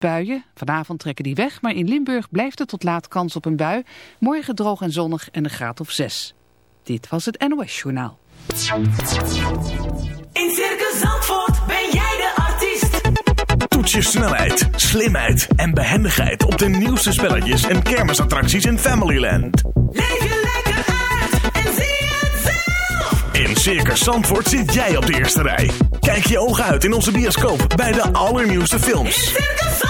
Buien. Vanavond trekken die weg, maar in Limburg blijft het tot laat kans op een bui. Morgen droog en zonnig en een graad of 6. Dit was het NOS Journaal. In Circus Zandvoort ben jij de artiest. Toets je snelheid, slimheid en behendigheid op de nieuwste spelletjes en kermisattracties in Familyland. Leef je lekker uit en zie het zelf. In Circus Zandvoort zit jij op de eerste rij. Kijk je ogen uit in onze bioscoop bij de allernieuwste In films. Circus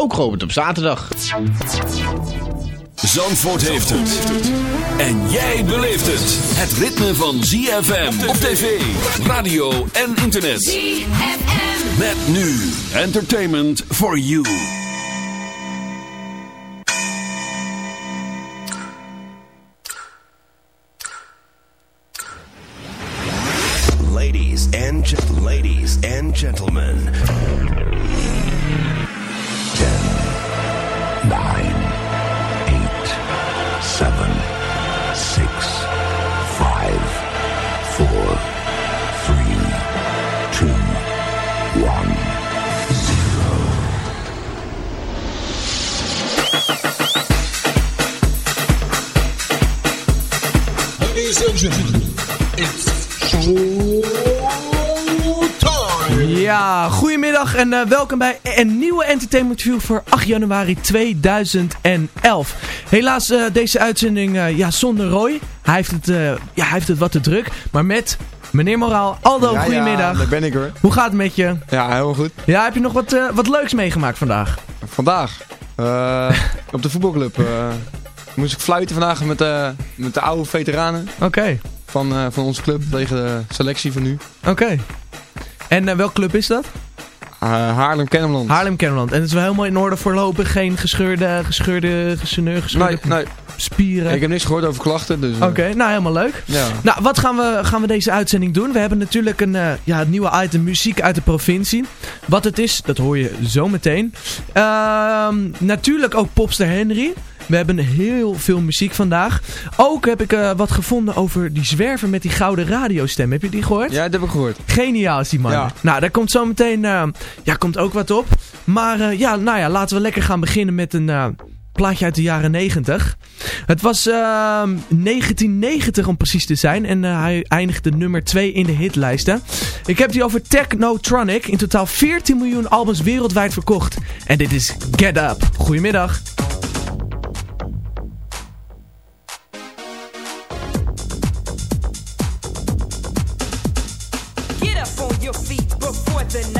ook geopend op zaterdag. Zandvoort heeft het. En jij beleeft het. Het ritme van ZFM op tv, radio en internet. ZFM. Met nu entertainment for you. Welkom bij een nieuwe Entertainment View voor 8 januari 2011. Helaas eh, deze uitzending eh, ja, zonder Roy. Hij heeft, het, eh, ja, hij heeft het wat te druk, maar met meneer Moraal. Aldo, Ja, goedemiddag. Ja, daar ben ik hoor. Hoe gaat het met je? Ja, heel goed. Ja, heb je nog wat, wat leuks meegemaakt vandaag? Vandaag, op de voetbalclub, moest ik fluiten vandaag met, met de oude veteranen Oké, van, van onze club tegen de selectie van nu. oké. En welke club is dat? Uh, Haarlem Kennemerland. Haarlem Kennemerland. En het is wel helemaal in orde voorlopig. Geen gescheurde, gescheurde, gescheurde, gescheurde Nee, nee, spieren. ik heb niks gehoord over klachten, dus... eh, Oké, nou helemaal leuk. Ja. Nou, wat gaan we, gaan we deze uitzending doen? We hebben natuurlijk een eh, ja, het nieuwe item muziek uit de provincie. Wat het is, dat hoor je zo meteen. Ehm, natuurlijk ook Popster Henry. We hebben heel veel muziek vandaag. Ook heb ik eh, wat gevonden over die zwerver met die gouden radiostem. Heb je die gehoord? ja, dat heb ik gehoord. Geniaal is die man. Ja. Nou, daar komt zo meteen eh, ja, komt ook wat op. Maar eh, ja, nou ja, laten we lekker gaan beginnen met een plaatje uit de jaren 90. Het was ehm, 1990 om precies te zijn. En hij eindigde nummer 2 in de hitlijsten. Ik heb die over Technotronic. In totaal 14 miljoen albums wereldwijd verkocht. En dit is Get Up. Goedemiddag. than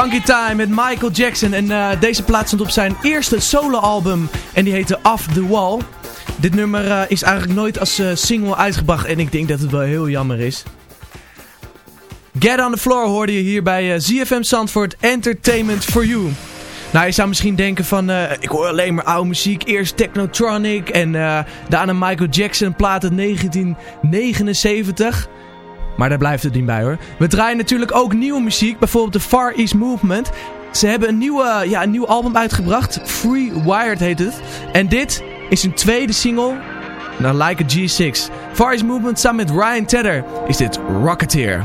Funky Time met Michael Jackson. En uh, deze plaats stond op zijn eerste soloalbum. En die heette Off The Wall. Dit nummer uh, is eigenlijk nooit als uh, single uitgebracht. En ik denk dat het wel heel jammer is. Get on the Floor hoorde je hier bij ZFM Zandvoort Entertainment for You. Nou, je zou misschien denken van, ik hoor alleen maar oude muziek. Eerst Technotronic en uh, daarna Michael Jackson, plaat uit 1979. Maar daar blijft het niet bij hoor. We draaien natuurlijk ook nieuwe muziek, bijvoorbeeld de Far East Movement. Ze hebben een, nieuwe, ja, een nieuw album uitgebracht, Free Wired heet het. En dit is een tweede single, naar Like a G6. Far East Movement samen met Ryan Tedder is dit Rocketeer.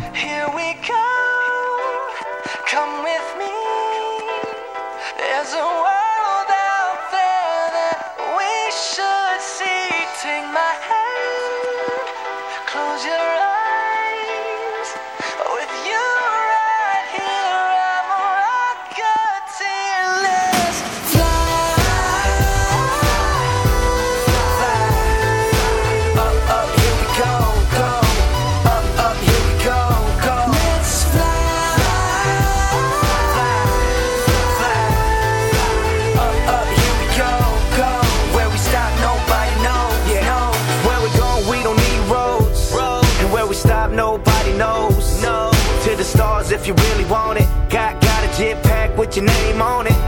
Stars if you really want it. Got got a jetpack with your name on it.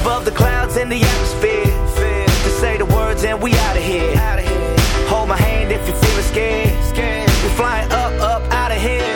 Above the clouds in the atmosphere. To say the words and we out of here. Hold my hand if you're feeling scared. We're flying up, up out of. Here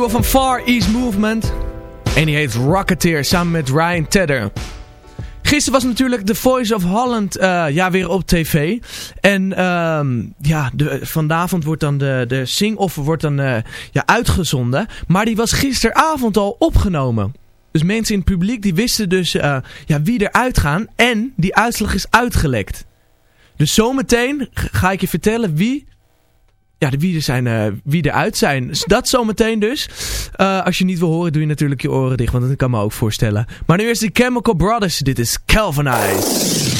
nieuwe van Far East Movement. En die heet Rocketeer samen met Ryan Tedder. Gisteren was natuurlijk The Voice of Holland eh, ja, weer op tv. En ehm, ja, de, vanavond wordt dan de, de sing-off wordt dan eh, ja, uitgezonden. Maar die was gisteravond al opgenomen. Dus mensen in het publiek die wisten dus eh, ja, wie eruit gaan. En die uitslag is uitgelekt. Dus zometeen ga ik je vertellen wie ja, de wie er, zijn, eh, wie eruit zijn. Dat zometeen dus. Eh, als je niet wil horen, doe je natuurlijk je oren dicht. Want dat kan me ook voorstellen. Maar nu eerst de Chemical Brothers. Dit is Calvinize.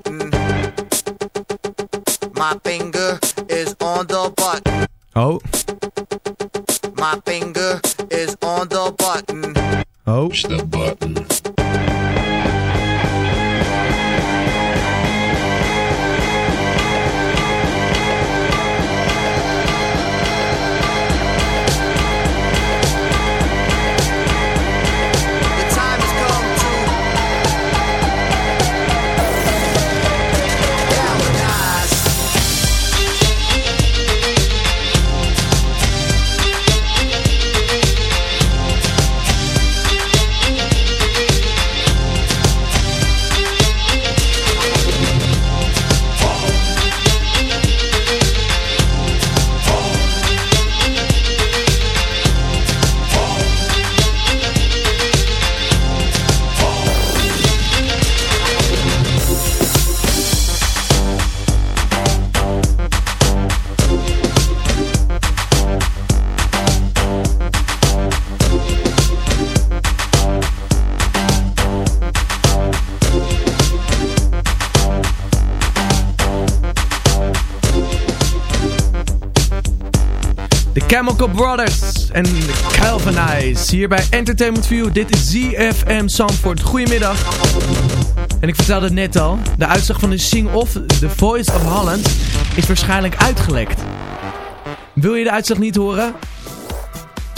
Chemical Brothers en Calvinize. Hier bij Entertainment View. Dit is ZFM Zandvoort. Goedemiddag. En ik vertelde net al. De uitslag van de Sing-Off The Voice of Holland is waarschijnlijk uitgelekt. Wil je de uitslag niet horen?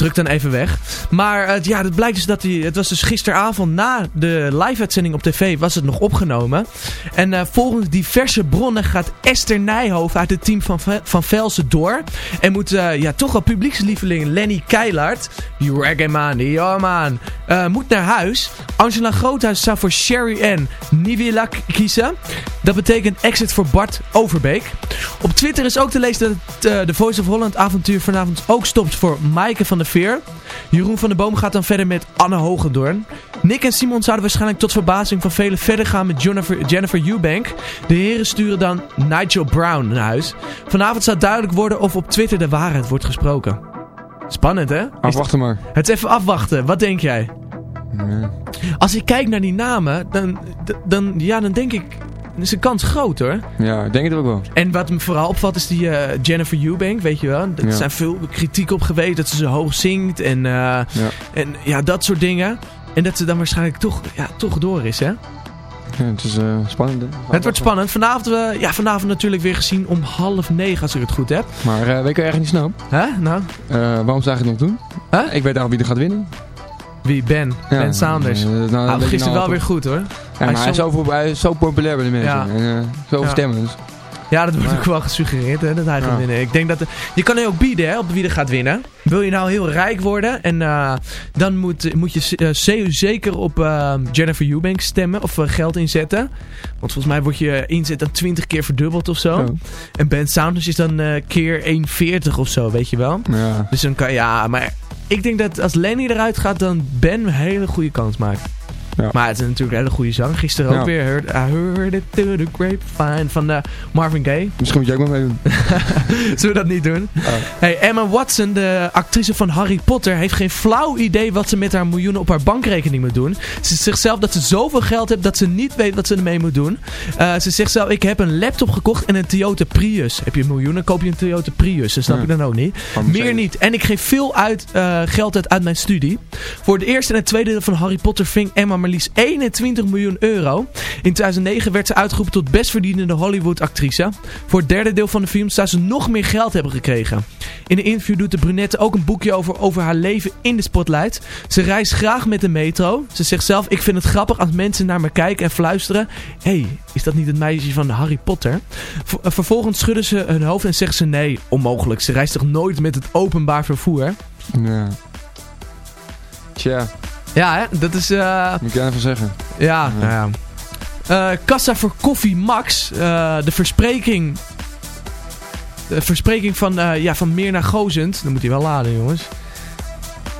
Druk dan even weg. Maar ja, het blijkt dus dat hij. Het was dus gisteravond na de live-uitzending op tv was het nog opgenomen. En eh, volgens diverse bronnen gaat Esther Nijhoven uit het team van, van Velsen door. En moet eh, ja, toch wel publiekslieveling Lenny Keilart. Die reggae man, ja man. eh, moet naar huis. Angela Groothuis zou voor Sherry Ann Nivila kiezen. Dat betekent exit voor Bart Overbeek. Op Twitter is ook te lezen dat de Voice of Holland avontuur vanavond ook stopt voor Maaike van der Veer. Jeroen van der Boom gaat dan verder met Anne Hogendoorn. Nick en Simon zouden waarschijnlijk tot verbazing van velen verder gaan met Jennifer, Jennifer Eubank. De heren sturen dan Nigel Brown naar huis. Vanavond zal duidelijk worden of op Twitter de waarheid wordt gesproken. Spannend hè? Afwachten maar. Het is even afwachten. Wat denk jij? Als ik kijk naar die namen, dan, dan, ja, dan denk ik... is de kans groot hoor. Ja, ik denk het ook wel. En wat me vooral opvalt is die eh, Jennifer Eubank, weet je wel. Er Ja. zijn veel kritiek op geweest dat ze zo hoog zingt en, eh, Ja. en ja, dat soort dingen. En dat ze dan waarschijnlijk toch, ja, toch door is, hè? Ja, het is eh, spannend. hè? Het wordt spannend. Vanavond, eh, ja, vanavond natuurlijk weer gezien om half negen, als ik het goed heb. Maar eh, weet je erg niet snel? Hè? Nou? Waarom zou je het nog doen? Huh? Ik weet al wie er gaat winnen. Wie? Ben. Ja, ben Saunders. eh, nou, je gisteren nou wel weer goed hoor. Ja, maar hij is, zo, hij is zo populair bij de mensen. Ja. En, eh, stemmen. Dus. Ja, dat wordt ook wel gesuggereerd hè, dat hij gaat winnen. Ik denk dat je kan ook bieden hè, op wie er gaat winnen. Wil je nou heel rijk worden en eh, dan moet, moet je ze- zeker op Jennifer Eubanks stemmen of geld inzetten. Want volgens mij wordt je inzet dan 20 keer verdubbeld of zo. En Ben Saunders is dan keer 1,40 of zo, weet je wel. Ja. Dus dan kan ja, maar ik denk dat als Lenny eruit gaat, dan Ben een hele goede kans maakt. Ja. Maar het is natuurlijk een hele goede zang. Gisteren ook Ja. weer heard, I heard it through the grapevine van eh, Marvin Gaye. Misschien moet je ook maar meedoen. Zullen we dat niet doen? Hey, Emma Watson, de actrice van Harry Potter, heeft geen flauw idee wat ze met haar miljoenen op haar bankrekening moet doen. Ze zegt zelf dat ze zoveel geld heeft dat ze niet weet wat ze ermee moet doen. Eh, ze zegt zelf, ik heb een laptop gekocht en een Toyota Prius. Heb je miljoenen, koop je een Toyota Prius. Dat snap Ja. ik dan ook niet. Meer niet. En ik geef veel uit, eh, geld uit uit mijn studie. Voor het eerste en het tweede deel van Harry Potter ving Emma maar liefst 21 miljoen euro. In 2009 werd ze uitgeroepen tot best verdienende Hollywood actrice. Voor het derde deel van de film zou ze nog meer geld hebben gekregen. In een interview doet de brunette ook een boekje over, over haar leven in de spotlight. Ze reist graag met de metro. Ze zegt zelf, ik vind het grappig als mensen naar me kijken en fluisteren. Hé, hey, is dat niet het meisje van Harry Potter? Eh, vervolgens schudden ze hun hoofd en zeggen ze nee, onmogelijk. Ze reist toch nooit met het openbaar vervoer? Ja. Tja, Ja, hè? dat is... eh, moet ik even zeggen. ja, nou ja. Eh, kassa voor Koffie Max. Eh, de verspreking... De verspreking van, eh ja, van Mirna Gozend. Dan moet hij wel laden, jongens.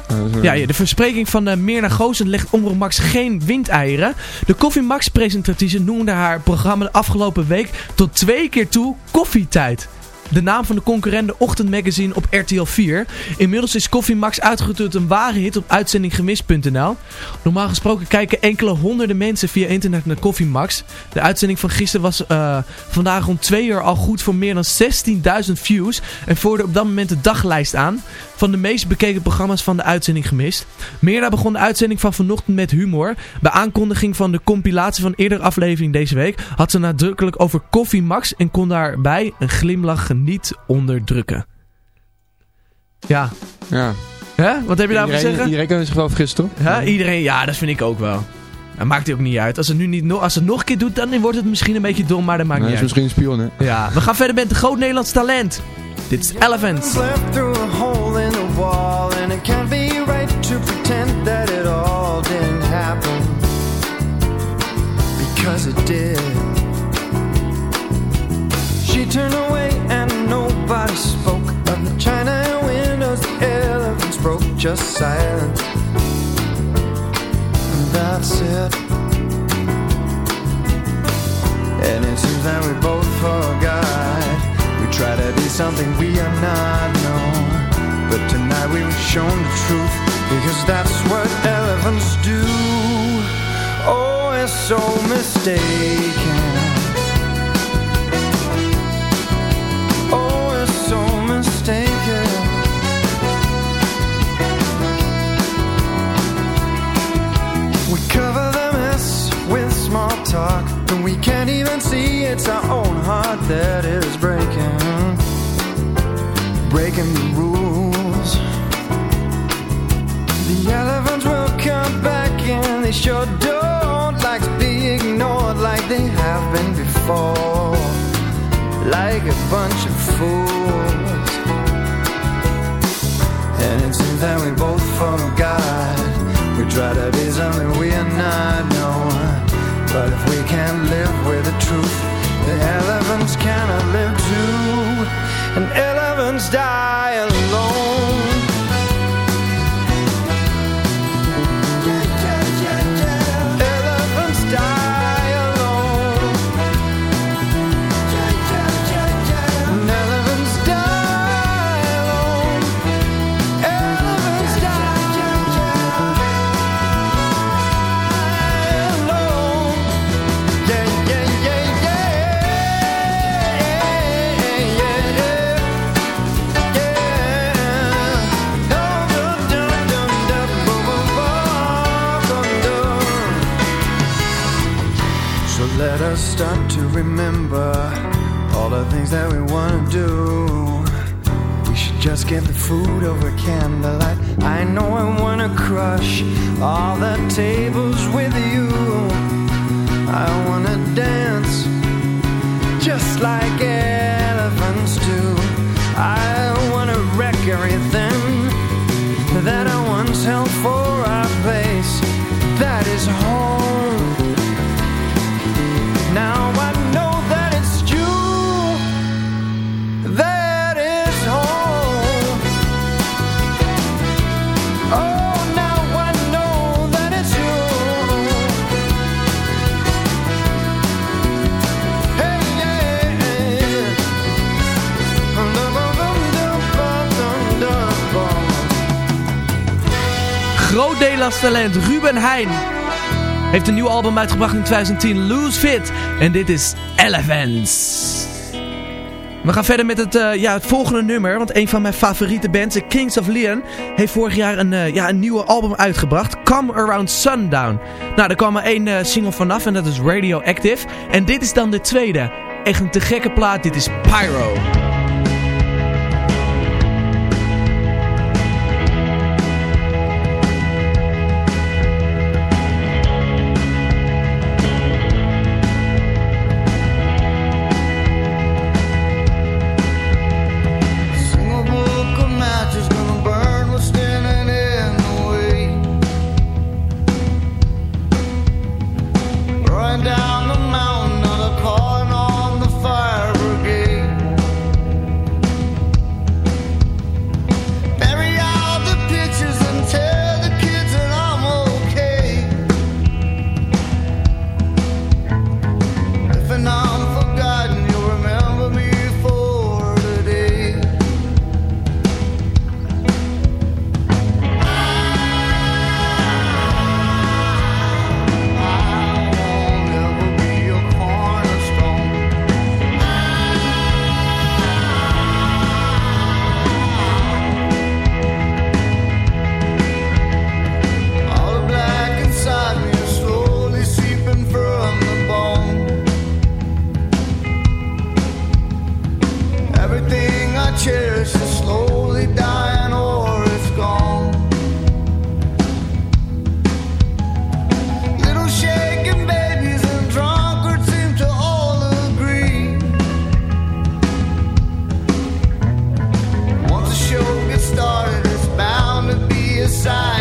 Ja, Ja, ja, de verspreking van uh, Mirna Gozend legt Omroep Max geen windeieren. De Koffie Max presentatrice noemde haar programma de afgelopen week tot twee keer toe Koffietijd. De naam van de concurrente ochtendmagazine op RTL 4. Inmiddels is Koffie Max uitgegroeid tot een ware hit op uitzendinggemist.nl. Normaal gesproken kijken enkele honderden mensen via internet naar Koffie Max. De uitzending van gisteren was eh, vandaag rond twee uur al goed voor meer dan 16.000 views. En voerde op dat moment de daglijst aan van de meest bekeken programma's van de uitzending gemist. Meerda begon de uitzending van vanochtend met humor. Bij aankondiging van de compilatie van eerdere aflevering deze week had ze nadrukkelijk over Koffie Max en kon daarbij een glimlach niet onderdrukken. Ja. Ja. Hè? Wat heb je daarover te zeggen? iedereen kan zich wel vergissen, toch? Hè? Iedereen, ja, dat vind ik ook wel. Dat maakt het ook niet uit. Als het nu niet no als het nog een keer doet, dan wordt het misschien een beetje dom, maar dat maakt Nee, niet is uit. misschien een spion, hè? Ja, we gaan verder met een groot Nederlands talent. Dit is Elephants. Because it did. She turned away nobody spoke of the china windows, the elephants broke, just silence. And that's it. And it seems that we both forgot. We try to be something we are not known. But tonight we were shown the truth because that's what elephants do. Oh, it's so mistaken. It's our own heart that is breaking, breaking the rules. The elephants will come back, and they sure don't like to be ignored like they have been before, like a bunch of fools. And it seems that we both forgot. We try to be something we are not known. But if we can't live with the truth, the elephants cannot live too. And elephants die alone. Remember all the things that we want to do. We should just get the food over candlelight. I know I want to crush all the tables with you. I want to dance just like elephants do. I want to wreck everything that I once held for our place. That is home. Nederlands Ruben Heijn heeft een nieuw album uitgebracht in 2010, Lose Fit. En dit is Elephants. We gaan verder met het, eh, ja, het volgende nummer. Want een van mijn favoriete bands, de Kings of Leon, heeft vorig jaar een, eh, ja, een nieuwe album uitgebracht. Come Around Sundown. Nou, er kwam maar één eh, single vanaf en dat is Radioactive. En dit is dan de tweede. Echt een te gekke plaat. Dit is Pyro. side.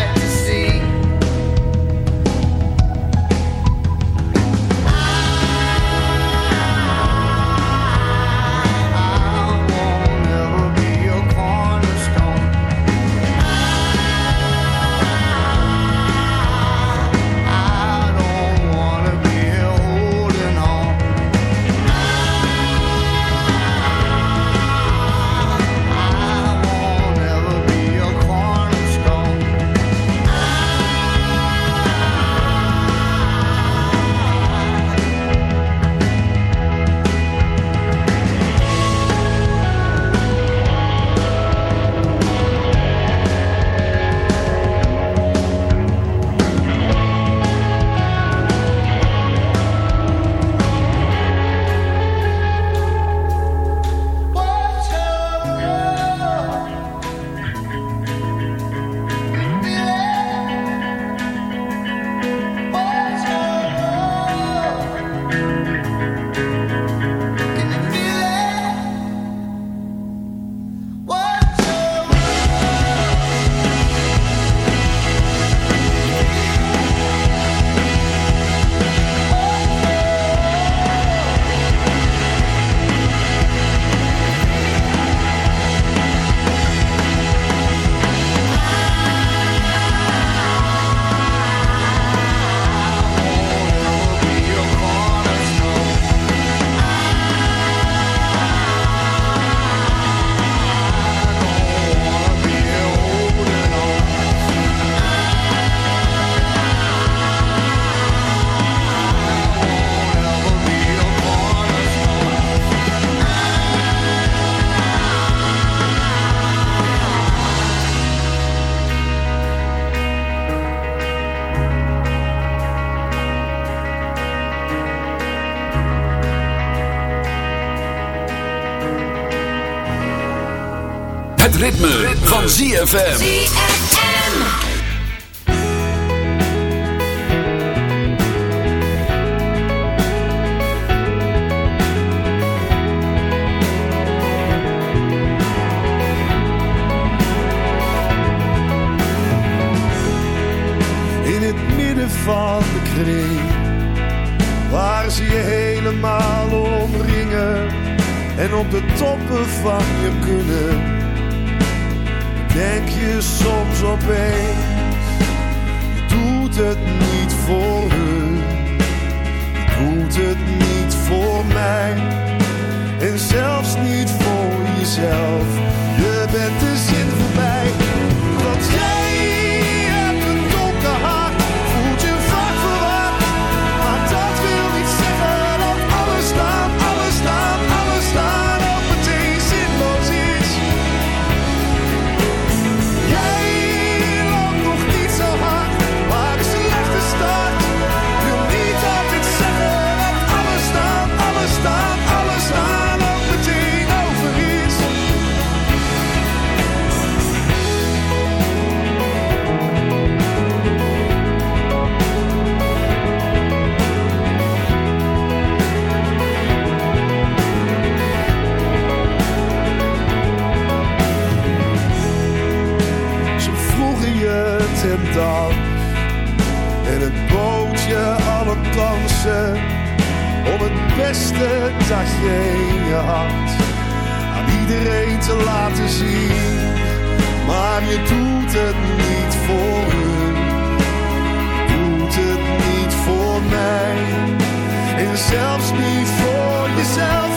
In het midden van de kring, waar ze je helemaal omringen en op de toppen van je kunnen, je doet het niet voor hun, je doet het niet voor mij. En zelfs niet voor jezelf. Beste dat je in je had aan iedereen te laten zien. Maar je doet het niet voor hun, doet het niet voor mij en zelfs niet voor jezelf.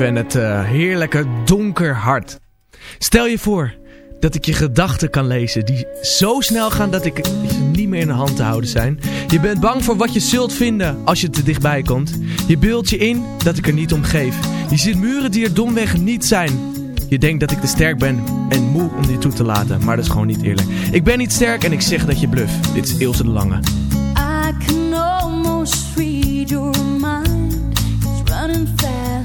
En het eh, heerlijke donker hart. Stel je voor dat ik je gedachten kan lezen die zo snel gaan dat ik ze niet meer in de hand te houden zijn. Je bent bang voor wat je zult vinden als je te dichtbij komt. Je beeldt je in dat ik er niet om geef. Je ziet muren die er domweg niet zijn. Je denkt dat ik te sterk ben en moe om je toe te laten, maar dat is gewoon niet eerlijk. Ik ben niet sterk en ik zeg dat je bluff. Dit is Ilse de Lange. I can almost read your mind. It's running fast,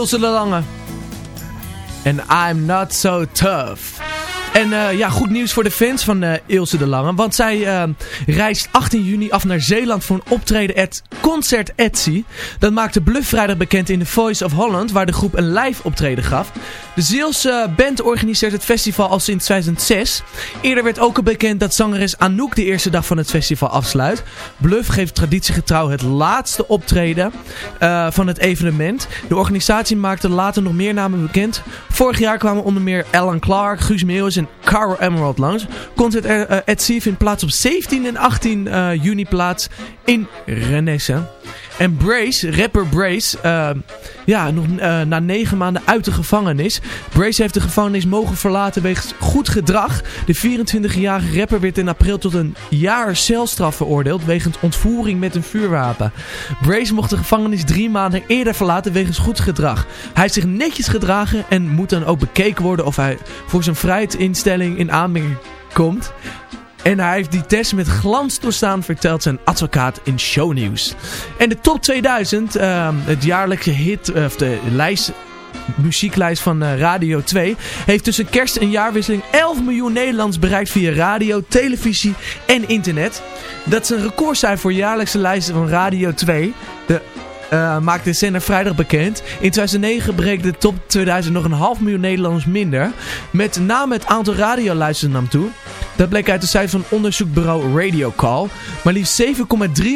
Ilse de Lange. En I'm not so tough. En eh, ja, goed nieuws voor de fans van eh, Ilse de Lange. Want zij eh, reist 18 juni af naar Zeeland voor een optreden at Concert Etsy. Dat maakte Bluff vrijdag bekend in The Voice of Holland, waar de groep een live optreden gaf. De Zeelse band organiseert het festival al sinds 2006. Eerder werd ook al bekend dat zangeres Anouk de eerste dag van het festival afsluit. Bluff geeft traditiegetrouw het laatste optreden eh, van het evenement. De organisatie maakte later nog meer namen bekend. Vorig jaar kwamen onder meer Alan Clark, Guus Meeuwis en Caro Emerald langs. Concert uh, Sea vindt plaats op 17 en 18 uh, juni plaats in Renesse. En Brace, rapper Brace, uh, ja, nog uh, na negen maanden uit de gevangenis. Brace heeft de gevangenis mogen verlaten wegens goed gedrag. De 24-jarige rapper werd in april tot een jaar celstraf veroordeeld wegens ontvoering met een vuurwapen. Brace mocht de gevangenis drie maanden eerder verlaten wegens goed gedrag. Hij heeft zich netjes gedragen en moet dan ook bekeken worden of hij voor zijn vrijheidsinstelling in aanmerking komt. En hij heeft die test met glans doorstaan, vertelt zijn advocaat in shownieuws. En de top 2000, uh, het jaarlijkse hit, of de lijst, muzieklijst van uh, Radio 2, heeft tussen kerst en jaarwisseling 11 miljoen Nederlands bereikt via radio, televisie en internet. Dat is een recordcijfer voor jaarlijkse lijsten van Radio 2. De uh, maakte de zender vrijdag bekend. In 2009 breekt de top 2000 nog een half miljoen Nederlanders minder. Met name het aantal radioluisters nam toe. Dat bleek uit de cijfers van onderzoekbureau Radio Call. Maar liefst 7,3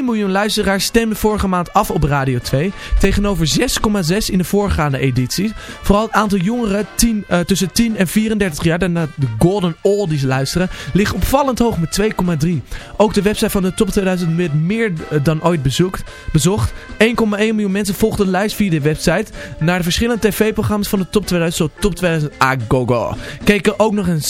miljoen luisteraars stemden vorige maand af op Radio 2. Tegenover 6,6 in de voorgaande edities. Vooral het aantal jongeren 10, uh, tussen 10 en 34 jaar, daarna de Golden Oldies luisteren, ligt opvallend hoog met 2,3. Ook de website van de top 2000 werd meer dan ooit bezoekt, bezocht. 1,1 miljoen mensen volgden de lijst via de website. Naar de verschillende tv-programma's van de top 2000, zo top 2000 Agogo. Keken ook nog een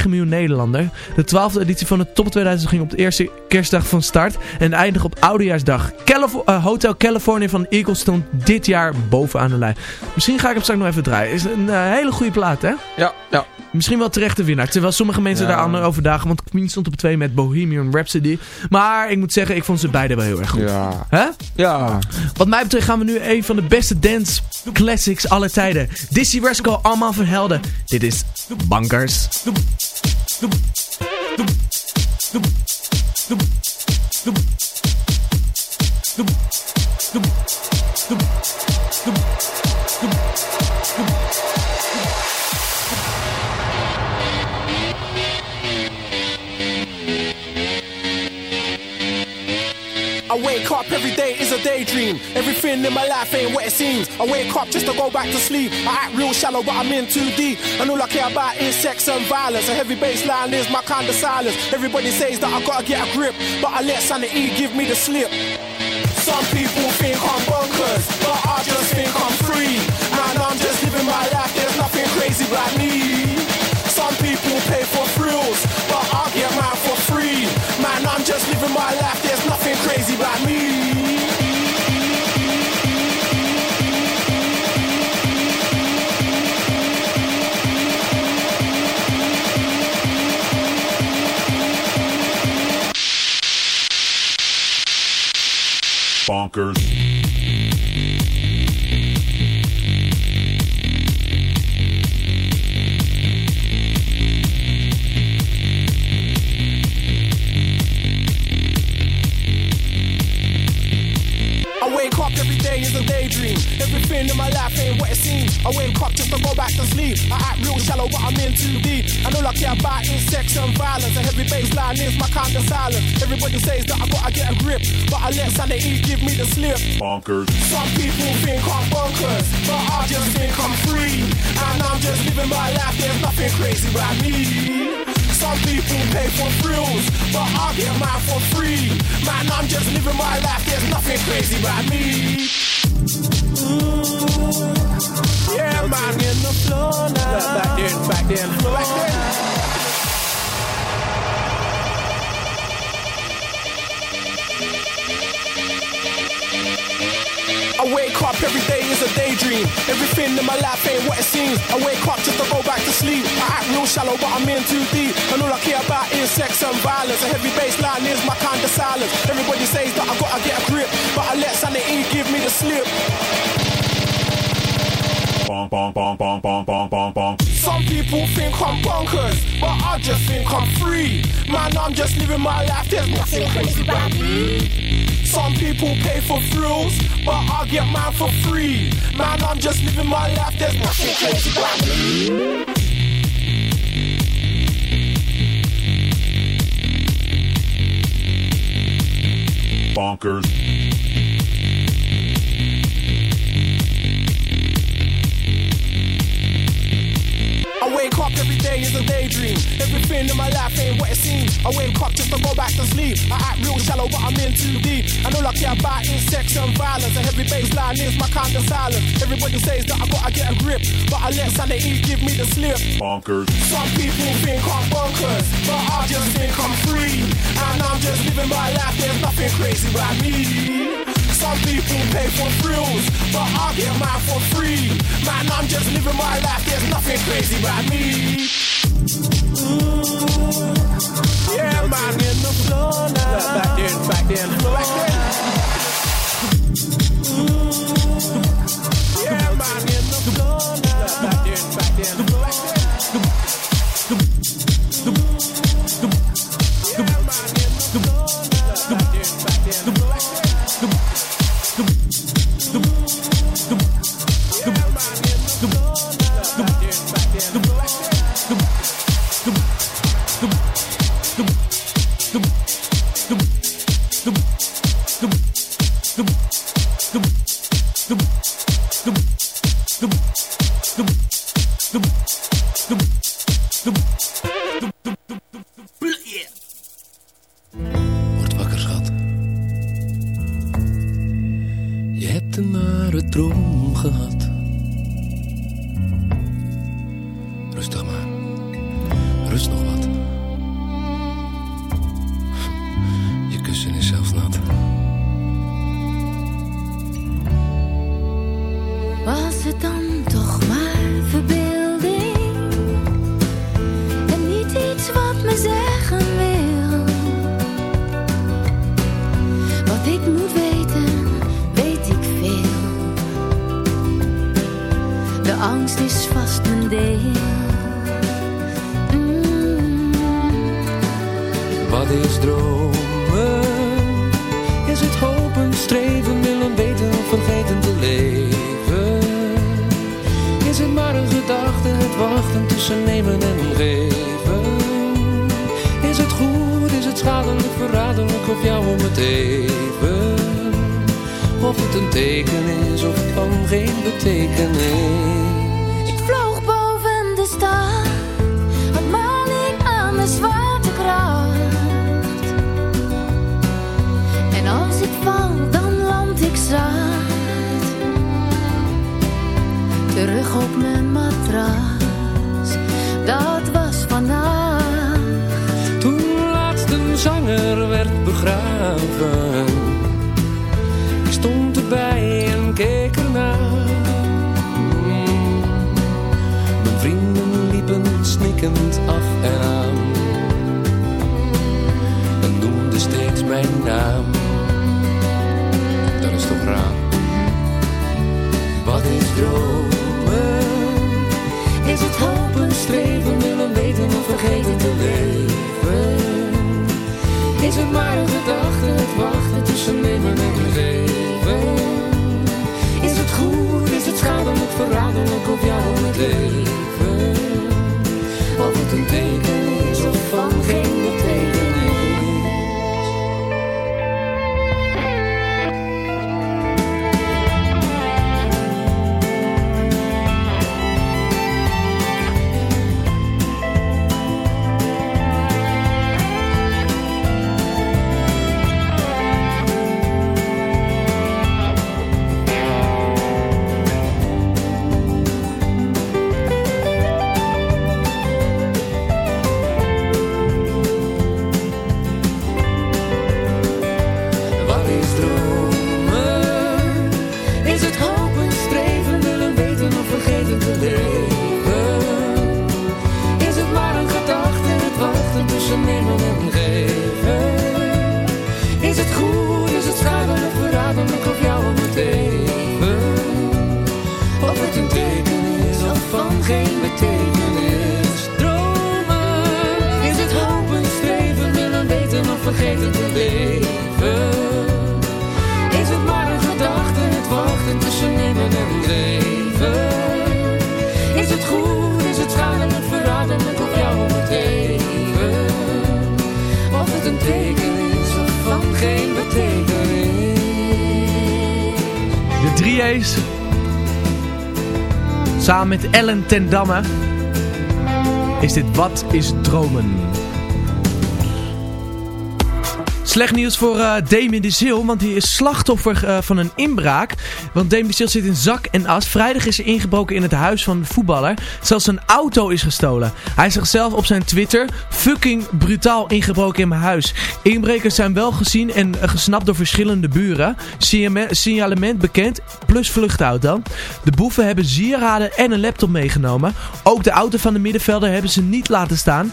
6,9 miljoen Nederlander. De 12e editie van de top 2000 ging op de eerste kerstdag van start. En eindigde op Oudejaarsdag. Calif uh, Hotel California van Eagles stond dit jaar bovenaan de lijn. Misschien ga ik hem straks nog even draaien. Is een uh, hele goede plaat, hè? Ja, ja. Misschien wel terecht de winnaar. Terwijl sommige mensen ja. daar anders over dagen. Want Queen stond op 2 met Bohemian Rhapsody. Maar ik moet zeggen, ik vond ze beide wel heel erg goed. Ja. Hè? Ja. Wat mij betreft gaan we nu een van de beste dance classics aller tijden. Dizzy Rascal, allemaal van helden. Dit is Bankers. Daydream. Everything in my life ain't what it seems. I wake up just to go back to sleep. I act real shallow, but I'm in too deep. And all I care about is sex and violence. A heavy bass line is my kind of silence. Everybody says that I gotta get a grip, but I let sanity give me the slip. Some people think I'm bonkers, but I just think I'm free. Man, I'm just living my life. There's nothing crazy about me. Bonkers. Everything in my life ain't what it seems. I wake up just to go back to sleep. I act real shallow, but I'm in too deep. And all I care about is sex and violence. A heavy bass line is my kind of silence. Everybody says that I gotta get a grip, but I let sanity give me the slip. Bonkers. Some people think I'm bonkers, but I just think I'm free. And I'm just living my life, there's nothing crazy about me. Some people pay for thrills, but I get mine for free. Man, I'm just living my life, there's nothing crazy about me. Mm. Yeah, man. Back then, back then, back then. Wake up every day is a daydream. Everything in my life ain't what it seems. I wake up just to go back to sleep. I act real shallow, but I'm in too deep. And all I care about is sex and violence. A heavy bass line is my kind of silence. Everybody says that I gotta get a grip, but I let sanity give me the slip. Some people think I'm bonkers, but I just think I'm free. Man, I'm just living my life, there's nothing crazy about me. Some people pay for thrills, but I get mine for free. Man, I'm just living my life, there's nothing crazy about me. Bonkers. I wake up every day is a daydream. Everything in my life ain't what it seems. I wake up just to go back to sleep. I act real shallow, but I'm in too deep. I care about is sex and violence. A heavy baseline is my kind of silence. Everybody says that I gotta get a grip, but I let sanity give me the slip. Bonkers. Some people think I'm bonkers, but I just think I'm free. And I'm just living my life, there's nothing crazy about me. Some people pay for thrills, but I get mine for free. Man, I'm just living my life, there's nothing crazy about me. Mm, Of het een teken is of van geen betekenis? Ik vloog boven de stad, had maling aan de zwaartekracht. En als ik val, dan land ik zacht. Terug op mijn matras, dat was vannacht. Toen laatst een zanger werd begraven. Erbij en keek ernaar. Mijn vrienden liepen snikkend af en aan. En noemden steeds mijn naam. Dat is toch raar. Wat is dromen? Is het hopen, streven, willen weten of vergeten te leven? Is het maar een gedachte, het wachten tussen nemen en geven? Is het goed, is het schadelijk, verraderlijk of jou om het? Samen met Ellen ten Damme. Is dit Wat is Dromen? Slecht nieuws voor uh, Damien de Zil, want die is slachtoffer uh, van een inbraak. Want Damien de Zil zit in zak en as. Vrijdag is er ingebroken in het huis van de voetballer. Zelfs zijn auto is gestolen. Hij zegt zelf op zijn Twitter, fucking brutaal ingebroken in mijn huis. Inbrekers zijn wel gezien en uh, gesnapt door verschillende buren. Signalement bekend, plus vluchtauto. De boeven hebben sieraden en een laptop meegenomen. Ook de auto van de middenvelder hebben ze niet laten staan.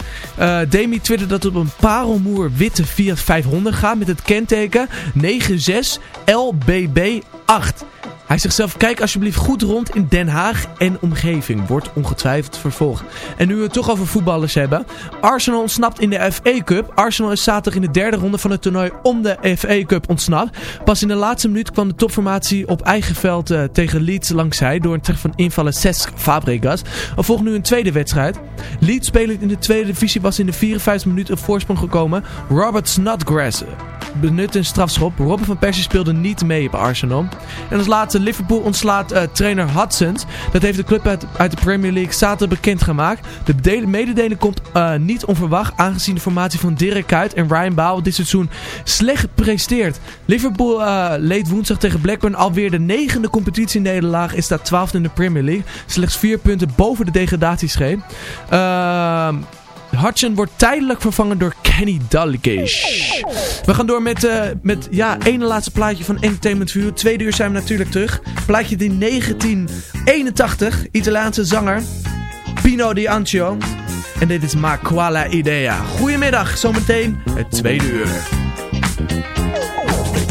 Damien twitterde dat op een parelmoer witte Fiat 500 gaat met het kenteken 96LBB8. Hij zegt zelf, kijk alsjeblieft goed rond in Den Haag en omgeving. Wordt ongetwijfeld vervolgd. En nu we het toch over voetballers hebben. Arsenal ontsnapt in de FA Cup. Arsenal is zaterdag in de derde ronde van het toernooi om de FA Cup ontsnapt. Pas in de laatste minuut kwam de topformatie op eigen veld uh, tegen Leeds langzij. Door een tref van invallen Cesc Fabregas. Er volgt nu een tweede wedstrijd. Leeds spelend in de tweede divisie was in de 54 minuten een voorsprong gekomen. Robert Snodgrass benut een strafschop. Robin van Persie speelde niet mee bij Arsenal. En als laatste Liverpool ontslaat uh, trainer Hudsons. Dat heeft de club uit, de Premier League zaterdag bekendgemaakt. De mededeling komt uh, niet onverwacht aangezien de formatie van Dirk Kuyt en Ryan Babel dit seizoen slecht presteert. Liverpool uh, leed woensdag tegen Blackburn alweer de negende competitienederlaag en staat 12 in de Premier League. Slechts vier punten boven de degradatiestreep. Ehm... Hudson wordt tijdelijk vervangen door Kenny Dalglish. We gaan door met, uh, met ja, ene laatste plaatje van Entertainment View. Tweede uur zijn we natuurlijk terug. Plaatje in 1981. Italiaanse zanger Pino Di Ancio. En dit is Ma Quala Idea. Goedemiddag, zometeen het tweede uur.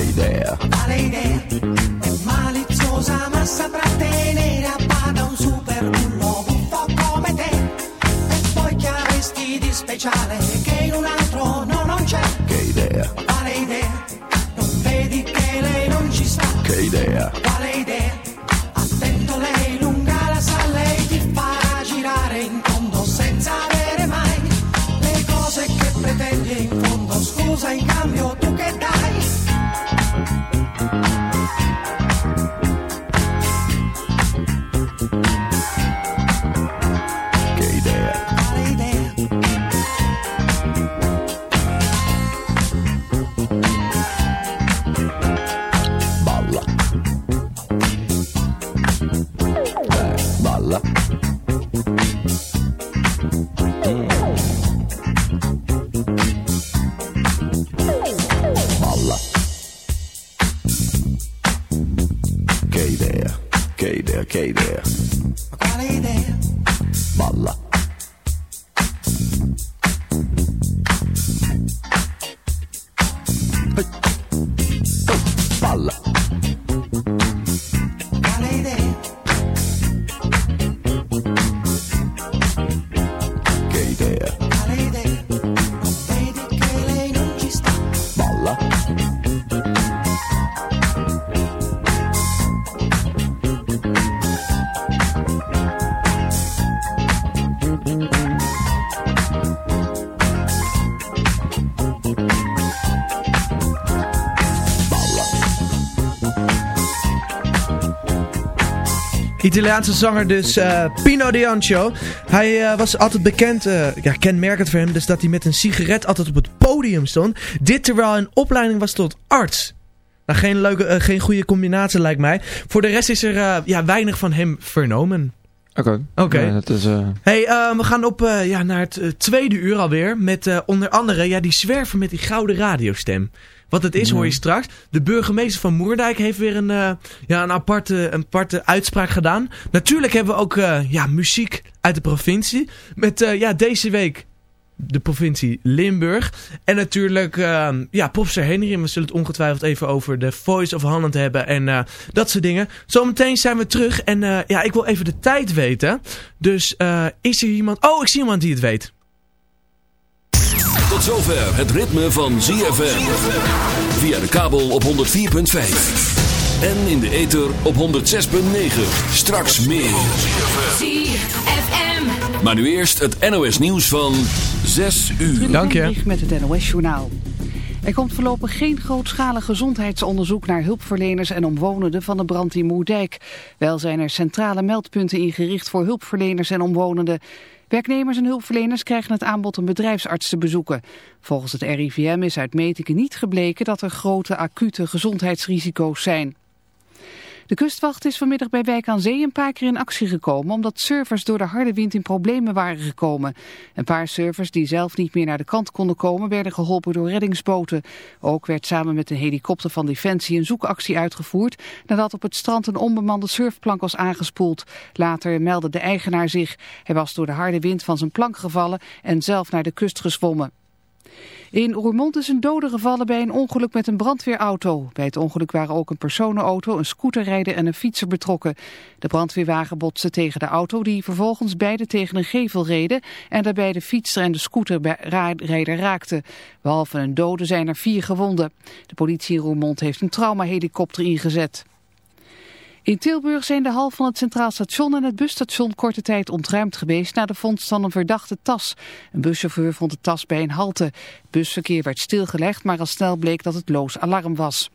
there. I lay there. love. Italiaanse zanger dus eh, Pino D'Ancio. Hij eh, was altijd bekend, eh, ja, kenmerkend voor hem, dus dat hij met een sigaret altijd op het podium stond. Dit terwijl hij een opleiding was tot arts. Nou, geen, leuke, geen goede combinatie lijkt mij. Voor de rest is er ja, weinig van hem vernomen. Oké. Oké. Ja, dat is... Hey, we gaan op ja, naar het tweede uur alweer. Met onder andere ja, die zwerver met die gouden radiostem. Wat het is hoor je straks. De burgemeester van Moerdijk heeft weer een, eh, ja, een, aparte, een aparte uitspraak gedaan. Natuurlijk hebben we ook eh, ja, muziek uit de provincie. Met eh, ja, deze week de provincie Limburg. En natuurlijk eh, ja, Popster Henry. En we zullen het ongetwijfeld even over de Voice of Holland hebben. En dat soort dingen. Zometeen zijn we terug. En ja, ik wil even de tijd weten. Dus is er iemand... Oh, ik zie iemand die het weet. Tot zover het ritme van ZFM. Via de kabel op 104.5. En in de ether op 106.9. Straks meer. ZFM. Maar nu eerst het NOS nieuws van 6 uur. Dank je. Met het NOS Journaal. Er komt voorlopig geen grootschalig gezondheidsonderzoek naar hulpverleners en omwonenden van de brand in Moerdijk. Wel zijn er centrale meldpunten ingericht voor hulpverleners en omwonenden. Werknemers en hulpverleners krijgen het aanbod een bedrijfsarts te bezoeken. Volgens het RIVM is uit metingen niet gebleken dat er grote acute gezondheidsrisico's zijn. De kustwacht is vanmiddag bij Wijk aan Zee een paar keer in actie gekomen omdat servers door de harde wind in problemen waren gekomen. Een paar servers die zelf niet meer naar de kant konden komen werden geholpen door reddingsboten. Ook werd samen met een helikopter van Defensie een zoekactie uitgevoerd nadat op het strand een onbemande surfplank was aangespoeld. Later meldde de eigenaar zich. Hij was door de harde wind van zijn plank gevallen en zelf naar de kust gezwommen. In Roermond is een dode gevallen bij een ongeluk met een brandweerauto. Bij het ongeluk waren ook een personenauto, een scooterrijder en een fietser betrokken. De brandweerwagen botste tegen de auto die vervolgens beide tegen een gevel reden... en daarbij de fietser en de scooterrijder raakten. Behalve een dode zijn er vier gewonden. De politie in Roermond heeft een traumahelikopter ingezet. In Tilburg zijn de hal van het Centraal Station en het busstation korte tijd ontruimd geweest na de vondst van een verdachte tas. Een buschauffeur vond de tas bij een halte. Busverkeer werd stilgelegd, maar al snel bleek dat het loos alarm was.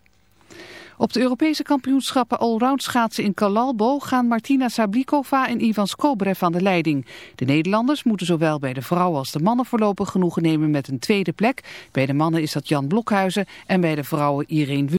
Op de Europese kampioenschappen allround schaatsen in Kalalbo gaan Martina Sablikova en Ivan Skobrev aan de leiding. De Nederlanders moeten zowel bij de vrouwen als de mannen voorlopig genoegen nemen met een tweede plek. Bij de mannen is dat Jan Blokhuizen en bij de vrouwen Irene